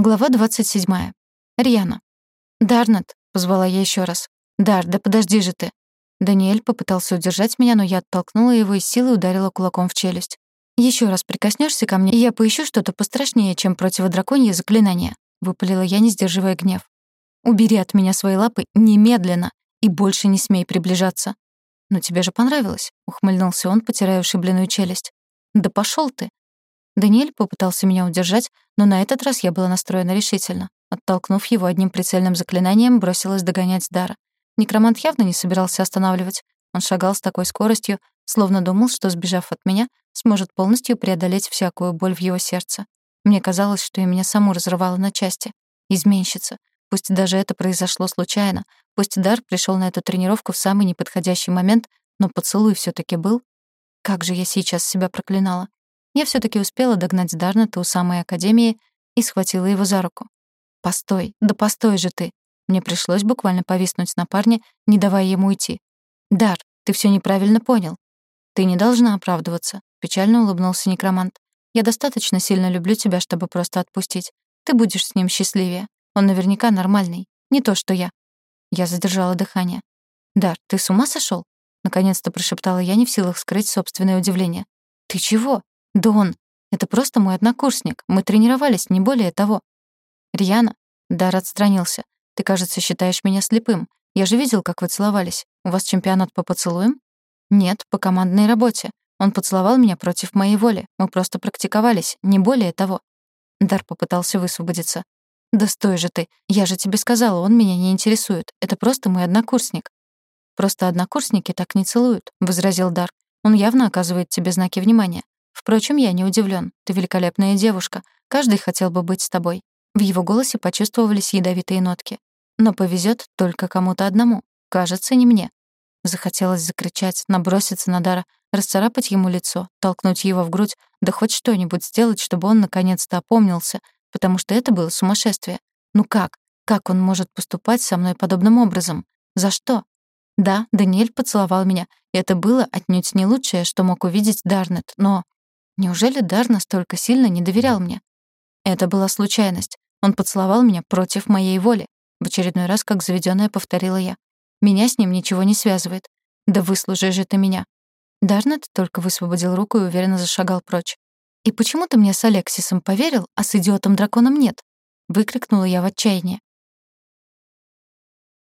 Глава 27. Рьяна. «Дарнет», — позвала я еще раз. «Дар, да подожди же ты». Даниэль попытался удержать меня, но я оттолкнула его и силой ударила кулаком в челюсть. Еще раз прикоснешься ко мне, и я поищу что-то пострашнее, чем противодраконье заклинание», — выпалила я, не сдерживая гнев. «Убери от меня свои лапы немедленно и больше не смей приближаться». «Но тебе же понравилось», — ухмыльнулся он, потирая ушибленную челюсть. «Да пошел ты», Даниэль попытался меня удержать, но на этот раз я была настроена решительно. Оттолкнув его одним прицельным заклинанием, бросилась догонять Дара. Некромант явно не собирался останавливать. Он шагал с такой скоростью, словно думал, что, сбежав от меня, сможет полностью преодолеть всякую боль в его сердце. Мне казалось, что и меня саму разрывало на части. Изменщица. Пусть даже это произошло случайно, пусть Дар пришел на эту тренировку в самый неподходящий момент, но поцелуй все таки был. Как же я сейчас себя проклинала. Я все таки успела догнать Дарната у самой академии и схватила его за руку. «Постой, да постой же ты!» Мне пришлось буквально повиснуть на парне, не давая ему уйти. «Дар, ты все неправильно понял. Ты не должна оправдываться», — печально улыбнулся некромант. «Я достаточно сильно люблю тебя, чтобы просто отпустить. Ты будешь с ним счастливее. Он наверняка нормальный. Не то, что я». Я задержала дыхание. «Дар, ты с ума сошел? Наконец-то прошептала я, не в силах скрыть собственное удивление. «Ты чего?» «Дон, это просто мой однокурсник. Мы тренировались, не более того». «Рьяна?» Дар отстранился. «Ты, кажется, считаешь меня слепым. Я же видел, как вы целовались. У вас чемпионат по поцелуям?» «Нет, по командной работе. Он поцеловал меня против моей воли. Мы просто практиковались, не более того». Дар попытался высвободиться. «Да стой же ты. Я же тебе сказала, он меня не интересует. Это просто мой однокурсник». «Просто однокурсники так не целуют», — возразил Дар. «Он явно оказывает тебе знаки внимания. Впрочем, я не удивлен. Ты великолепная девушка. Каждый хотел бы быть с тобой. В его голосе почувствовались ядовитые нотки. Но повезет только кому-то одному. Кажется, не мне. Захотелось закричать, наброситься на Дара, расцарапать ему лицо, толкнуть его в грудь, да хоть что-нибудь сделать, чтобы он наконец-то опомнился, потому что это было сумасшествие. Ну как? Как он может поступать со мной подобным образом? За что? Да, Даниэль поцеловал меня, и это было отнюдь не лучшее, что мог увидеть Дарнет, но Неужели Дар настолько сильно не доверял мне? Это была случайность. Он поцеловал меня против моей воли. В очередной раз, как заведённая, повторила я. Меня с ним ничего не связывает. Да выслужи же ты меня. Дарнет только высвободил руку и уверенно зашагал прочь. «И почему ты мне с Алексисом поверил, а с идиотом-драконом нет?» Выкрикнула я в отчаянии.